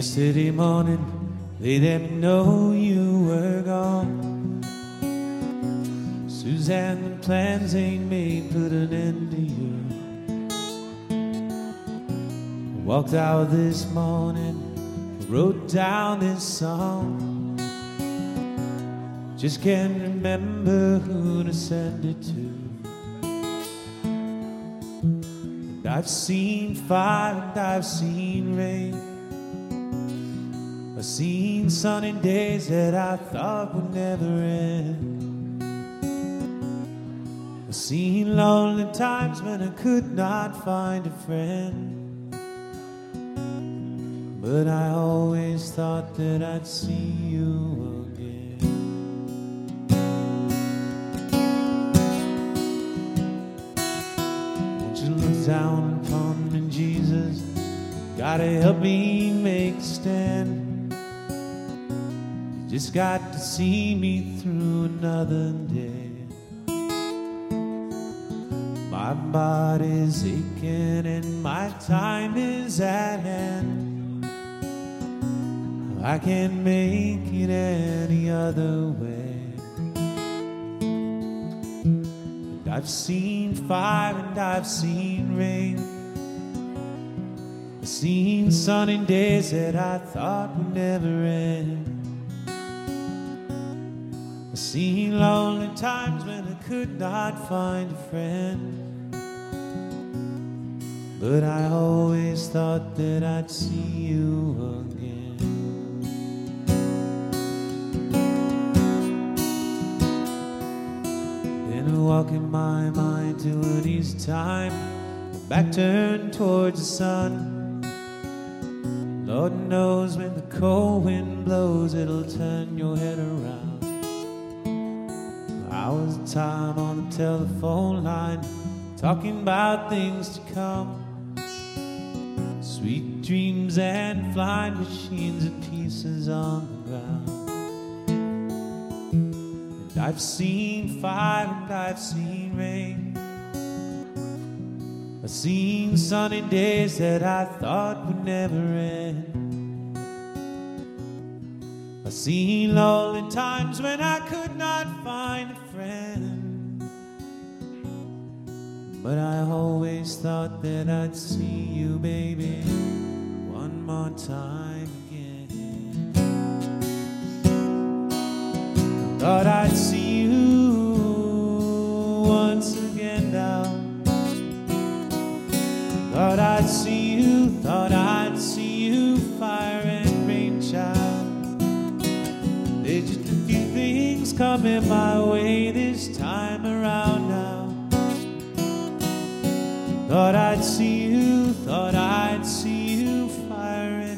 Yesterday morning, they didn't know you were gone. Suzanne, the plans ain't made, put an end to you. Walked out this morning, wrote down this song. Just can't remember who to send it to. And I've seen fire and I've seen rain. I've seen sunny days that I thought would never end. I've seen lonely times when I could not find a friend. But I always thought that I'd see you down upon me, Jesus? Gotta help me make a stand. Just got to see me through another day. My body's aching and my time is at hand. I can't make it any other way. And I've seen fire and I've seen rain. I've seen sunny days that I thought would never end. Seen lonely times when I could not find a friend. But I always thought that I'd see you again. Then I walk in my mind to an easy time, back turned towards the sun. Lord knows when the cold wind blows, it'll turn your head around. Hours of time on the telephone line, talking about things to come. Sweet dreams and flying machines and pieces on the ground. And I've seen fire and I've seen rain. I've seen sunny days that I thought would never end. I've seen lonely times when I could not find a friend. But I always thought that I'd see you, baby, one more time again. Thought I'd see you once again now. Thought I'd see you, thought I'd see you, fire and rain child. Did you few things coming my way this time around now? Thought I'd see you, thought I'd see you firing.